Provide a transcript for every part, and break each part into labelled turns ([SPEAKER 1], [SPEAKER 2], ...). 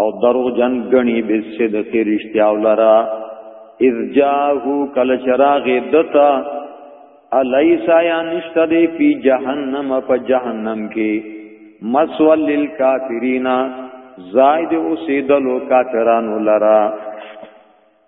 [SPEAKER 1] او درو جن غنی به صدق رشتیا ولرا اذ جاءه کل چراغ دتا الیس یا نشته دی پی جهنم په جهنم کې مسول للکافرین زائد اوسیدلو کافرانو لرا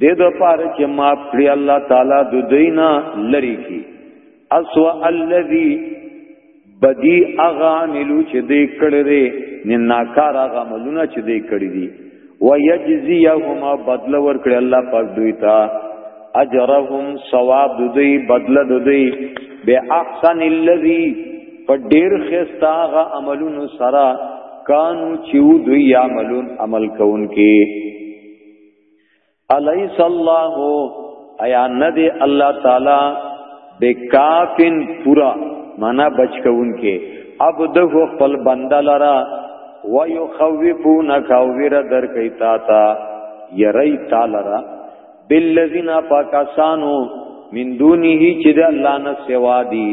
[SPEAKER 1] دې د پاره چې ما پری الله تعالی د دینا لری کی اسوا الذی بدی اغا ملو چې دې کړی دی نه ناکار اغا ملونه چې دې کړی دی و یجزیهما بدل ور کړی الله پاک دوی ته اجرهم ثواب دوی بدل دوی به احسن الذی په ډیر خستا غا عملونو سره کانو چې دوی عملون عمل کوونکې الیس الله ایا ندی الله تعالی بکافن پورا معنا بچ کون کې عبده خپل بنده لرا و یخوفونک او ور در کوي تا تا یری تعالی را بالذین پاکسانو من دونه چې د الله نه سوا دي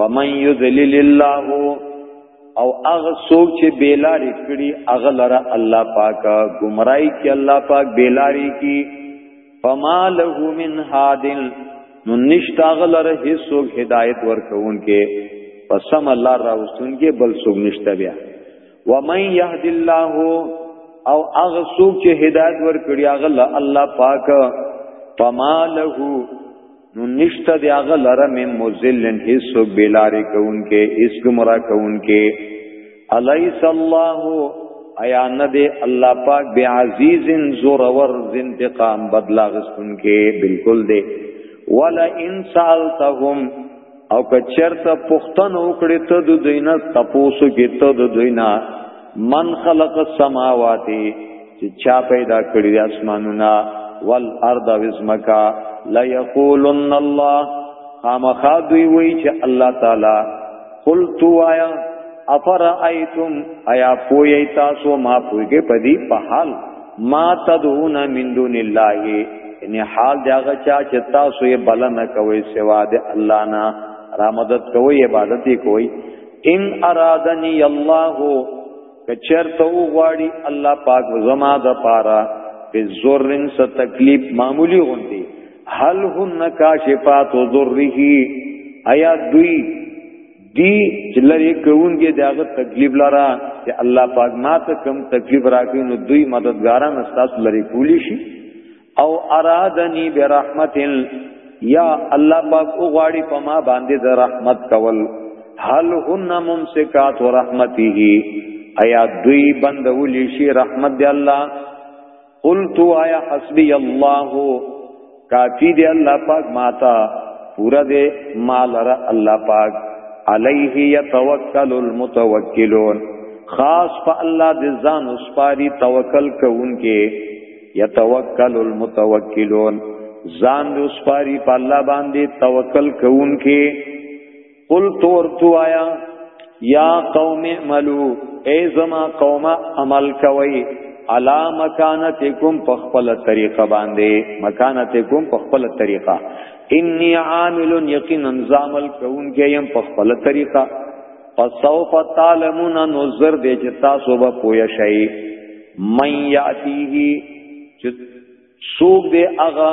[SPEAKER 1] ومن یذلل الله او هغه څوک چې بیلاری کړي هغه لره الله پاک گمراهي کې الله پاک بیلاری کی فما له من هادل نو نشتا غلره هیڅوک هدایت ورکون کې پسم الله راوستون کې بل څوک نشته بیا ومن يهد الله او هغه څوک چې هدایت ورکړي هغه الله پاک فما له نو نشته دی هغه لره مې مزلن هیڅوک بیلاری کوونکې هیڅ گمراه کوونکې الیس الله ایا نه دی الله پاک بی عزیزن زورور انتقام بدلا غستونکې بالکل دی ولا ان سالتهم او که چرته پختن وکړي ته د دوینا تپوسو کې ته د دوینا من خلق السماوات چې چا پیدا کړی د اسمانونو والارض وزمکا لا یقولن الله خامخا دوی وی چې الله تعالی قلت وایا افرایتم ایا پوی تاسو ما پویګه پدی په حال ما تدعون من دون الله ان حال داغه چا چې تاسو یې بلنه کوي سوا د الله نه را مدد کوي عبادت کوي ان ارادنی الله کچر ته وغواړي الله پاک زما د پاره په زورن څه تکلیف معمولی غوندي هل هن کاشفات ذره ایا دوی دی چې لري کوونګي داغه تکلیف لرا چې الله پاک ماته کم تکلیف راکړي نو دوی مددګاران استاد لري کولی شي او ارادنی برحمت یا الله پاک او غواړي په ما باندې د رحمت کول هل هن ممسکات رحمته ایا دوی بندول شي رحمت دی الله قلت آیا حسبی الله کافی دی الله پاک ماتا پورا دی مال را الله پاک علیه یتوکل المتوکلون خاص په الله د ځان وسپاری توکل کوونکې یتوکل المتوکلون ځان وسپاری په الله باندې توکل کوونکې قل تور تو آیا یا قوم اعملو ای زما قوم عمل کوي علا مکانتکم په خپل طریقه باندې مکانتکم په خپل طریقه انی عامل یقینا زامل کون گیم په خپل طریقه فسوف تعلمون نظر دې چې تاسو به پوه شئ من یاتیه چې سوق دې اغا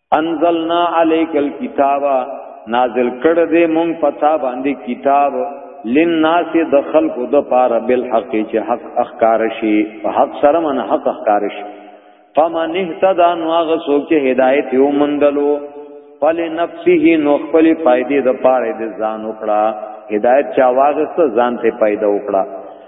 [SPEAKER 1] انزلنا علیک الكتاب نازل کړ دې مونږ پتا باندې کتاب للناس د خلق د پاره بالحق چې حق اخکار شي حق سره من حق اخکار شي فمن اهتدى نو هغه څوک چې هدایت یو مندلو فل نفسه نو خپل فائدې د پاره د ځان وکړه هدایت چا واغسته ځان ته پیدا وکړه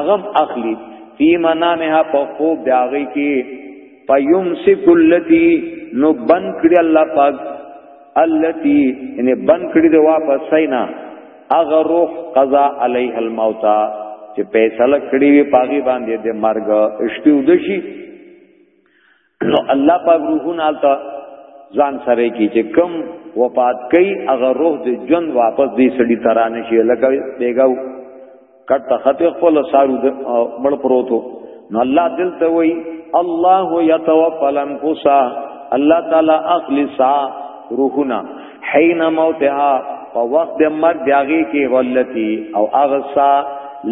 [SPEAKER 1] اغم اخلی فی منامها په خوب داغی کی فیمسک اللتی نو بن کړی الله پاک اللتی یعنی بن کړی دی واپس سینا اغه روح قضا علیه الموت چې فیصله کړی وی پاغي باندې د مرګ اشتیو دشي نو الله پاک روحونه الته ځان سره کی چې کم وفات کوي هغه روح د جون واپس دی سړی ترانه شي لکه بیګاو کټ خط خپل سارو د مړ پروتو نو الله دل ته وای الله یتوفى الانفس الله تعالی اخلی سا روحنا حين موتها په وخت د مرګ دیږي کې ولتی او اغسا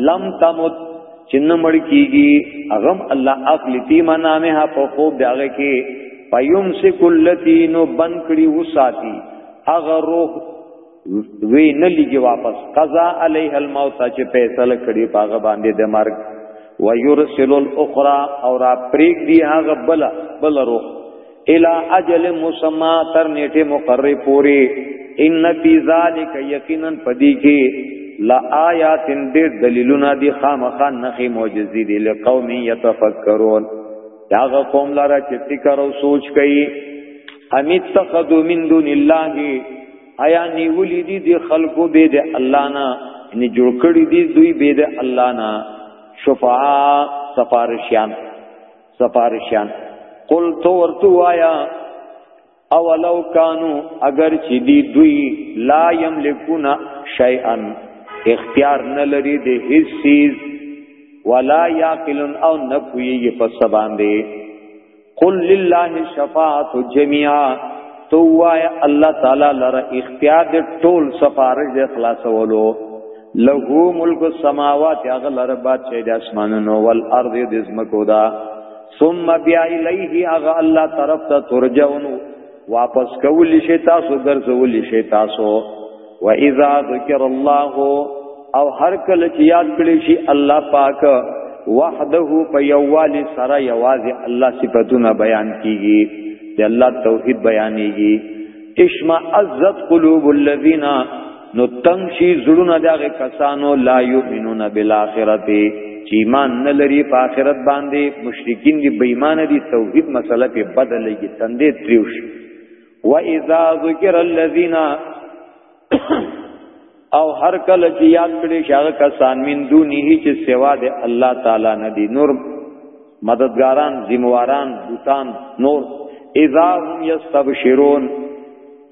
[SPEAKER 1] لم تمت چې نه مړ کیږي اغم الله اخلی تی منامه په خوب دغه کې پيوم سک اللتی نو بن کړي وساتی اغه روح وی نه لګي واپس قضا علیه الموت چې فیصله کړي پاغه باندې د مرګ ويرسل الاخرى اور پریک دی هغه بل بل روح الى اجل مسمى تر نیټه مقرر پوری ان فی ذلک یقینا پدی کی لا آیات دیر دلیلنا دی خامخا نخی معجزی دی لقوم یتفکرون داغه قوم لاره چې فکر او سوچ کوي امیت تخذو من دون الله آیا نیولی دی دی خلقو بی دی اللہ نا یعنی جوړ کړی دی دوی بی دی اللہ نا شفاعا سفارشیان سفارشان قل تو ورتو آیا اولو کانو اگر چې دی دوی لا یملکون شیئا اختیار نه لري د هیڅ چیز ولا یاقلن او نه پویږي په سبان دی قل لله شفاعت جميعا تو وای الله تعالی لره اختیار د ټول سفارش د خلاصولو له ملک السماوات هغه لره باد چې د اسمانونو ول ارض د زمکو دا ثم بیا الیه هغه الله طرف ته ترجون واپس کول شي تاسو ګرځول شي تاسو و اذا ذکر الله او هر کله چې یاد کړی شي الله پاک وحده په یووالي سره یوازې الله صفاتونه بیان کیږي د الله توحید بیانېږي اشما عزت قلوب الذین نو تنگ شي زړونه دغه کسانو لا یؤمنون بالآخرت چې ایمان نه لري په آخرت باندې مشرکین دي بې ایمان دي توحید مسله په بدلږي تندې تریو شي و اذا ذکر الذین او هر کله چې یاد کړي شاګه کسان من دونه چې سوا د الله تعالی نه دي نور مددګاران ذمہواران بوتان نور اذا هم یستبشرون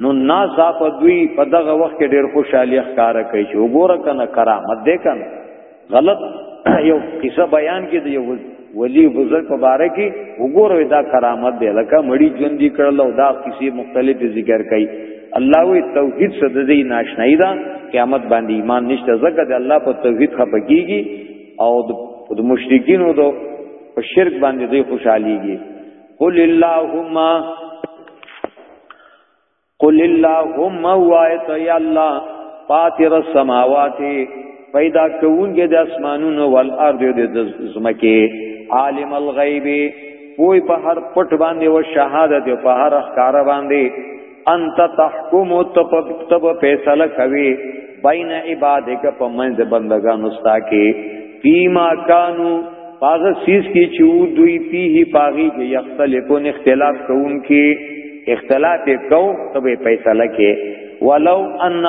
[SPEAKER 1] نو ناس اپ دوی په دغه وخت کې ډیر خوشحالي ښکارا کوي چې وګوره کنه کرامت دې کنه غلط یو قصه بیان کې دی یو ولی بزرگ په باره کې وګوره دا کرامت دی لکه مړی ژوند دی کړل او دا کسی مختلف ذکر کوي الله وی توحید سره د دې ناشنای دا قیامت باندې ایمان نشته ځکه د الله په توحید خپګیږي او د مشرکینو د شرک باندې دوی خوشحاليږي قل اللهم قل اللهم وایت یا الله فاطر السماوات پیدا کوونکی د اسمانونو ول ارض د زمکه عالم الغیب پوی په هر پټ باندې او شهادت په هر ښکار باندې انت تحکم تب تب فیصله کوي بین عبادک په منځ بندگانو ستا کې فیما کانو پاغه سیس کې چې دوی پیه پاغي کې یختلفون اختلاف کوونکې اختلاف کو تبه فیصله کې ولو ان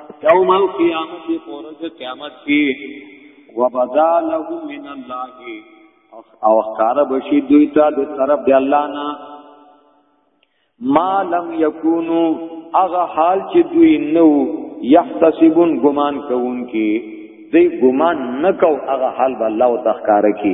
[SPEAKER 1] یوم القیامت پورز قیامت کی وبدا لهم من الله او اخکار بشی دوی تا دی طرف دی اللہ نا ما لم یکونو اغا حال چې دوی نو یحتسبون گمان کون کی دی گمان نکو اغا حال با اللہ و تخکار کی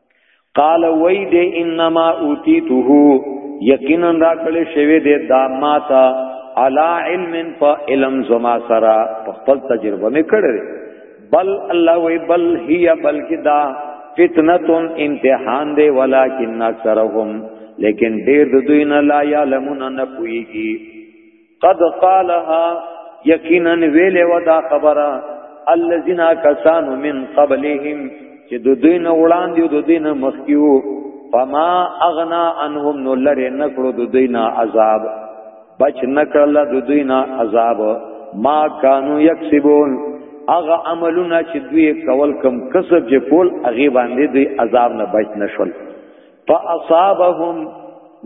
[SPEAKER 1] قال وی دې انما اوتیته یقینا را کړې شوی دې دا ماتا علا علم په علم زما سرا په خپل تجربه مې کړې بل الله وی بل هي بلکې دا فتنتون امتحان دې ولکن اکثرهم لیکن ډېر د دوی نه لا یعلمون نه پويږي قد قالها یقینا ویل و دا خبره الذين كسانوا من قبلهم چې د دوی نه وړاندې د دوی نه مخکیو فما اغنا عنهم نو لره نکړو د دوی نه عذاب بچ نکړل د دوی نه عذاب ما کانو یکسبون اغه عملونه چې دوی کول کم کسب چې کول اغه باندې دوی عذاب نه بچ نشول فاصابهم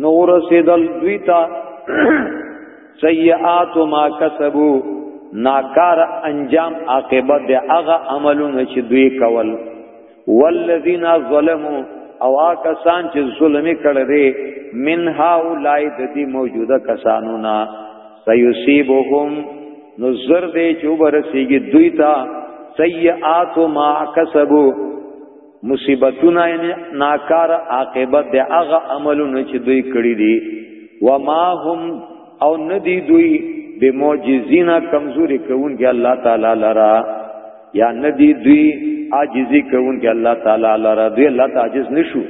[SPEAKER 1] نور سیدل دویتا سیئات ما کسبو ناکار انجام عاقبت دی هغه عملونه چې دوی کول والذین ظلموا او کسان چې ظلم کړي دي من هؤلاء د دې موجوده کسانو نا سيصيبهم نذر دې چې ورسیږي دوی ته سیئات ما کسبو مصیبتونه یعنی ناکار عاقبت د هغه عملونه چې دوی کړی دي و ما هم او ندی دوی به معجزینا کمزوري کوونکی الله تعالی لرا یا ندی دوی عاجزی کوونکی الله تعالی لرا دوی الله تعجز نشو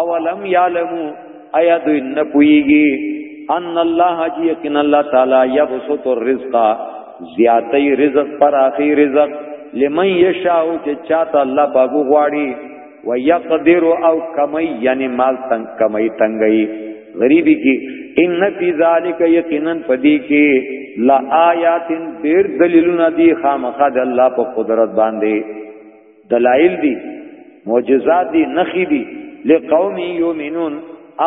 [SPEAKER 1] اولم یعلمو ایا دوی نه پویږي ان الله جی یقین الله تعالی یبسط الرزق زیاتی رزق پر اخی رزق لمن یشاء چې چاته الله باغو غواړي و یقدر او کمی یعنی مال تنگ کمی تنگئی غریبی کی ان فی ذالک یقینا پدی کی لا آیات دیر دلیلنا دی خامخد الله په قدرت باندې دلائل دی معجزات دی نخی دی لقوم یومنون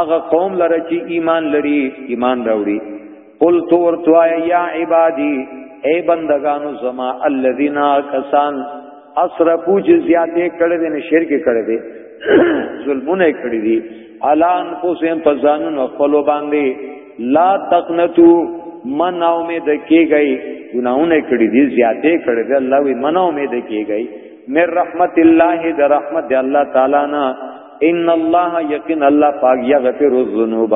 [SPEAKER 1] اغه قوم لره چې ایمان لري ایمان راوړي قل تو ورتوا یا عبادی اے بندگانو زما الذین کسان اسرفو چې زیاتې کړې دي شرک کړې دي ظلمونه کړې دي الان پوسې په ځانونو خپل باندې لا تقنتو من امید کیږي ګناونه کړی دي زیاتې کړی دي الله وی من امید کیږي مې رحمت الله د رحمت دی الله تعالی نه ان الله یقین الله پاک یغفر الذنوب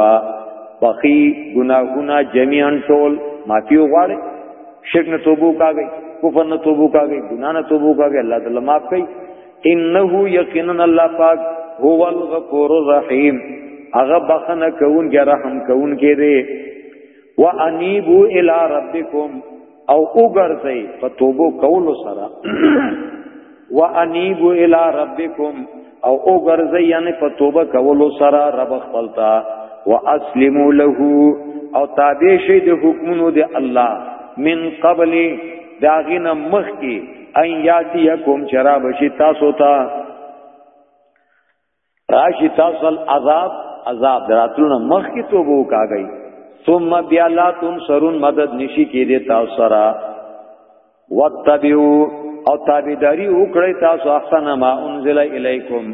[SPEAKER 1] بخی گناہونا جميعا ټول معافی وغواړي شرک نه توبو کاږي کفر نه توبو کاږي ګنا نه توبو کاږي الله تعالی معاف کوي انه یقینا الله پاک هو الغفور الرحیم هغه بخنه کون کې رحم کون کې دی وانیبو الی ربکم او وګرځي په توبو کول سره وانیبو الی ربکم او وګرځي یعنی په توبه کول سره رب خپلتا واسلمو له او تابع شي د حکمونو د الله من قبل داغینه مخ کی ان یاتیکم چرا بشی تاسو تا راشی تاسو العذاب عذاب دراتلونه مخ کی توبو کاږي ثم بیا لا تم سرون مدد نشی کی دې تاسو سره وتبعو او تابعداری وکړی تاسو احسن ما انزل الیکم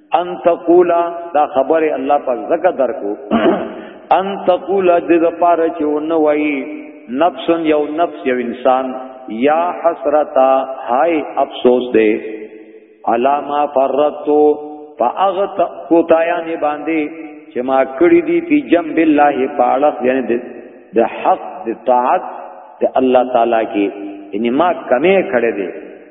[SPEAKER 1] ان تقولا دا خبره الله پاک زکه درکو ان تقولا د لپاره چې ونه وایي نفس یو نفس یو انسان یا حسرتا هاي افسوس دی علاما فرتو فاغت کوتایان باندې چې ما کړی دی په جنب الله پاړه یعنی د حق د طاعت د الله تعالی کې ان ما کمې کړې دي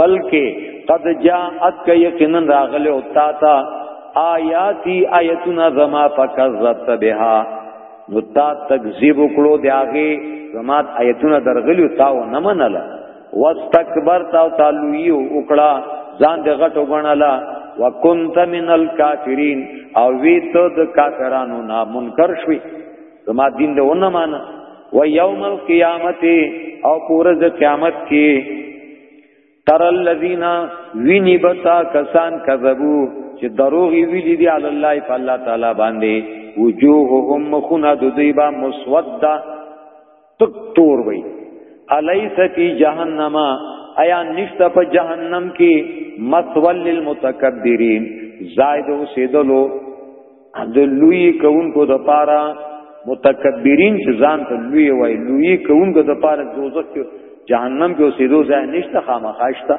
[SPEAKER 1] بلکې قد جاءتک یقینا راغله او تا تا آیاتی آیتنا زما فکذبت بها نو تا تکذیب وکړو دی هغه زما آیتونه درغلیو تا و نه منله واستكبرت او تعالی وکړه ځان د غټو غنلا وکنت من الکافرین او وی ته د کافرانو نه منکر شوی زما دین دې ونه مان و یوم القیامت او پورز قیامت کې تر الذین ویني بتا کسان کذبو چې دروغ ویلي دي علی الله په الله تعالی باندې وجوههم مخنا د دیبا مسوده تک تور وي الیس فی جهنم ایا نشته په جهنم کې مسول للمتکبرین زائد اوسیدلو د لوی کونکو د پاره متکبرین چې ځان ته لوی وای لوی کونکو د پاره دوزخ کې جهنم کې اوسیدو ځای نشته خامخاشته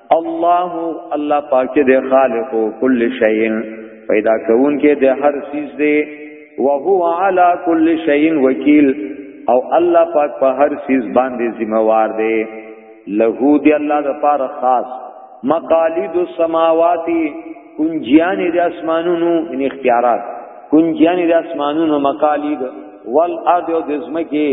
[SPEAKER 1] الله الله پاک دې خالق کل شیء پیدا کون کې د هر چیز دې وهو علی کل شیء وکیل او الله پاک په هر چیز باندې ذمہ وار دی له دې الله د پاره خاص مقالید السماواتی کنجیان د اسمانونو ان اختیارات کنجیان د اسمانونو مقالید والارض او د زمکه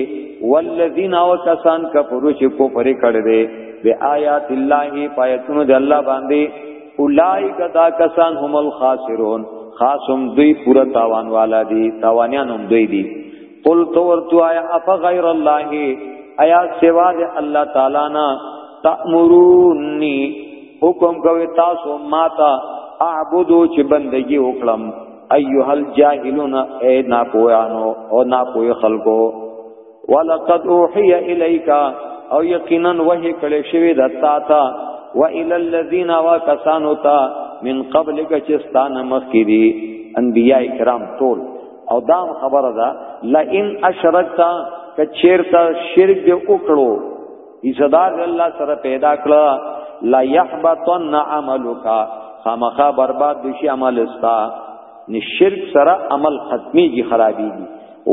[SPEAKER 1] والذین او کسان کفرو چې کو پرې کړه دې به آیات الله پایتونو د الله باندې اولایک دا کسان هم الخاسرون خاصم دوی پورا تاوان والا دي تاوانیان هم دوی دي قل تو ورتو آیا اف غیر الله آیا سوا د الله تعالی نه تأمرونی حکم کوي تاسو ماتا اعبدو چې بندگی وکړم ایها الجاهلون اے ناپوهانو او ناپوه خلکو ولقد اوحي اليك او یقینا وحی کړي شوی د تا تا و الى الذين وكسانوا تا من قبلك چستان مخکې دي انبيای کرام ټول او دا خبره ده لئن اشرکت کچیرتا شرک دې وکړو ایزدار الله سره پیدا کړه لا يحبطن عملک خامخا برباد دشي عمل استا ني شرک سره عمل ختمي کی خرابي دي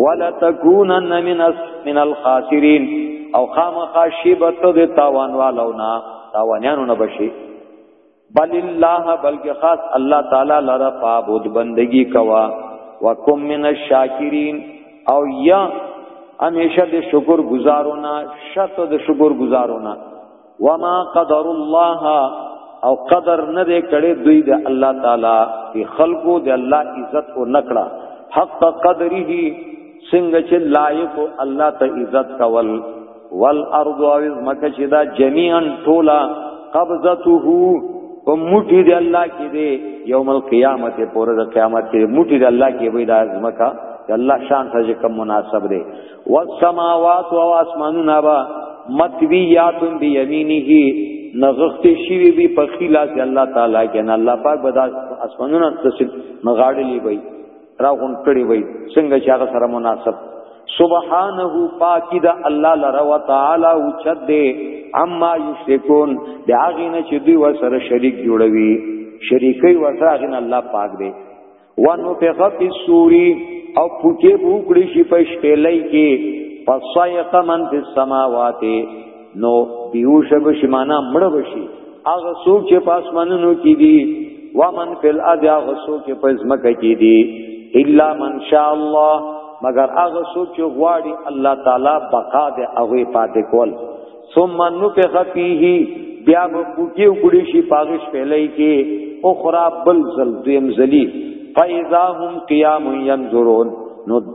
[SPEAKER 1] ولا تکونن من من الخاسرین او خامخا شی بته د تاوان والو نه تاوانانو نه بشي بل الله بلکې خاص الله تعالی لره فعبد بندگی کوا وکم من الشاکرین او یا همیشه د شکر گزارونه شت د شکر گزارونه وما قدر الله او قدر نه دې کړي دوی د الله تعالی په خلقو د الله عزت او نکړه حق قدره څنګه چې لایق الله ته عزت کول والارض او مکه چې دا جميعا ټولا قبضته په موټي دی الله کې دی یوم القیامت پورې د قیامت کې موټي دی الله کې وې دا زمکا چې الله شان سره کوم مناسب دی والسماوات او اسمانونه با متویات بیمینه نغخت شوی بی په خلاص الله تعالی کې نه الله پاک بدا اسمانونه تسل مغاړلې وي را غون کړی وای څنګه چې هغه سره مناسب سبحانه پاکی دا الله لره و تعالی او چد دی اما یشرکون دا هغه نه چې دوی وسره شریک جوړوي شریکي وسره هغه الله پاک دی وانو په غفی سوری او پوکې بوکړي شي په شپېلې کې فصيق من في السماوات نو بیوش بشی مانا مړ بشی هغه څوک چې په اسمانونو کې دي ومن فی الارض هغه څوک چې په ځمکه کې دي الا من شاء الله مگر هغه څوک چې غواړي الله تعالی بقا دې هغه پاتې کول ثم نفخ فيه بیا به پوکیو کړي شي پاغش پهلې کې او خراب بل زل دیم زلی فاذا هم قیام ينظرون نو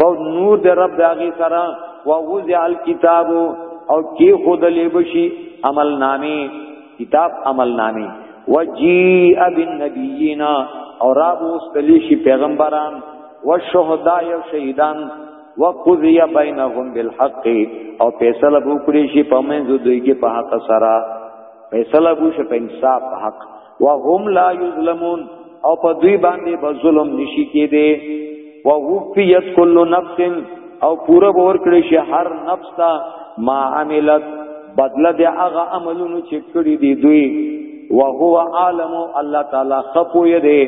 [SPEAKER 1] په نور د رب داغي سره او وزع الكتاب او کی خود لبشی عمل نامی کتاب عمل نامی وجیء بالنبیین او رب واستلی شي پیغمبران والشهداء او شهیدان وقضی بینهم بالحق او فیصله وکړي شي په منځ دوی کې په حق سره فیصله وشي په انصاف حق وهم لا یظلمون او په دوی باندې به ظلم نشي کېده او وفیت کل نفس او پوره ور کړی شي هر نفس ته ما عملت بدله د هغه عملونو چې کړی دی دوی وهو عالم الله تعالی خپو یې دی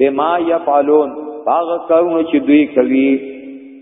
[SPEAKER 1] بما یفعلون هغه کارونه چې دوی کوي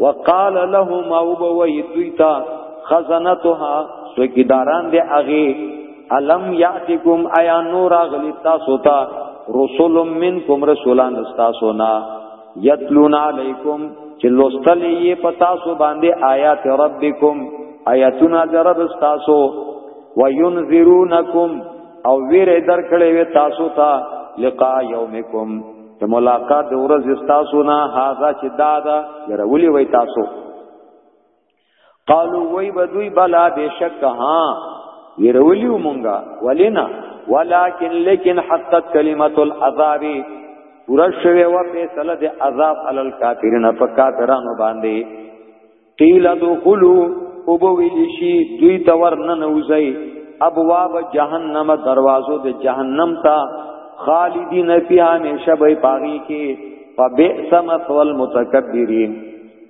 [SPEAKER 1] وقال لهم او بوي دویتا خزنتها سوګیداران دی اغي الم یاتکم ایا نور اغلی تاسو ته رسول منکم رسولان تاسو نا یتلون علیکم چې لوستل یې پتا سو باندې آیات ربکم آیاتنا درب تاسو وینذرونکم او ویره درکړې وې تاسو ته لقاء یومکم د ملاقات د ورځې تاسو نه هاذا چې دا دا یره ولي وای تاسو قالو وای بدوی بلا بشک ها یره ولي مونږه ولینا ولکن لیکن حقت کلمت العذاب پورا شوه و فیصله د عذاب علی الکافرین په کافرانو باندې قیل دخلو او بویل شي دوی ته ورننه وځي ابواب جهنم دروازو د جهنم ته خالدین فی همیشه به پاغي کې فبئس مثوى المتکبرین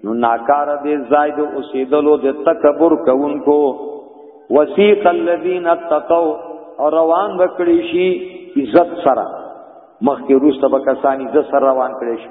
[SPEAKER 1] نو ناکار دې زائد اوسیدلو د تکبر کوونکو وسیق الذین اتقوا روان وکړي شي عزت سره مخکې روسته به کسان عزت سره روان کړي شي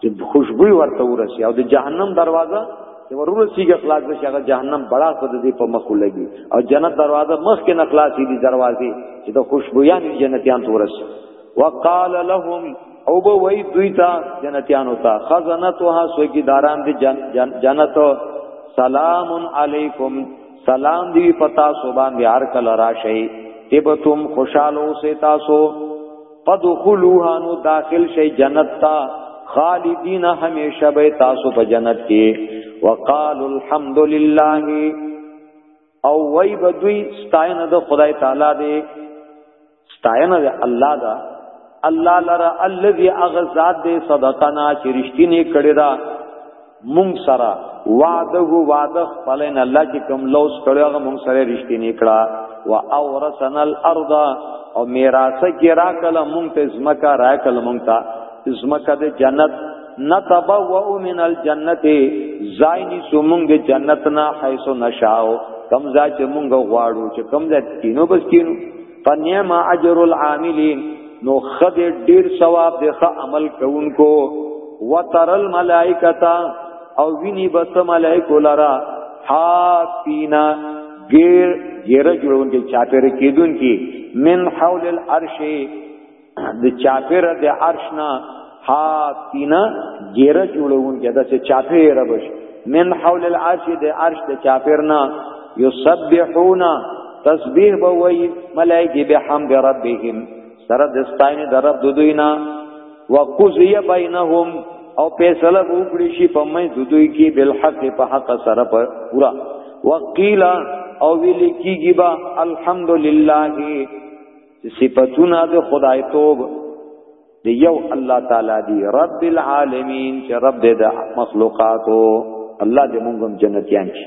[SPEAKER 1] چې خوشبوئی ورته ورسی او د جهنم دروازه چې ورور سیګه خلاص بشي هغه جهنم بڑا صد دې په مخ لګي او جنت دروازه مخ کې نه خلاصې دي دروازې چې د خوشبویان جنتیان تورس وقال لهم او به وای دوی ته جنتیان ہوتا خزنتها سوګي داران دي جن جن جنت سلام علیکم سلام دی پتا سو باندې هر کله راشي تبتم خوشاله سي تاسو فدخلوها نو داخل شي جنت تا خالدین همیشه به تاسو په جنت کې وقال الحمد لله او وای بدوی ستاینه د خدای تعالی دی ستاینه د الله دا الله لرا الذي اغزاد دې صدقنا چې رښتینی کړی دا مونږ سره وعده هو وعده خپل نه الله چې کوم لوس کړو هغه مونږ سره رښتینی کړه وا اورثنا الارض او میراث کې راکله مونږ ته زمکا راکله مونږ ته زمکا د جنت نتبوؤ من الجنت زاینی سومونږ د جنت نه حيث نشاو کم ځای چې مونږ غواړو چې کم ځای کینو بس کینو فنعم اجر العاملین نو خد ډیر ثواب دی ښه عمل کوونکو وتر الملائکتا او ویني بس ملائکو لرا حافینا غیر غیر جوړون کې چاپیر کېدون کې من حول العرش د چاپیره د عرش نه حاتینا ګیره جوړون کې دا چې چاپیره بش من حول العرش د عرش د چاپیرنا یسبحون تسبیح بوئی ملائکی بحمد ربهم سره د ستاینې د رب دوینا وقضی بینهم او فیصله وکړي شي په مې دوی کې بالحق په حق سره پورا وقیلا او ویل کیږي با الحمدلله صفاتونه د خدای توب دی یو الله تعالی دی رب العالمین چې رب د مخلوقاتو الله دې موږ جنتیان شي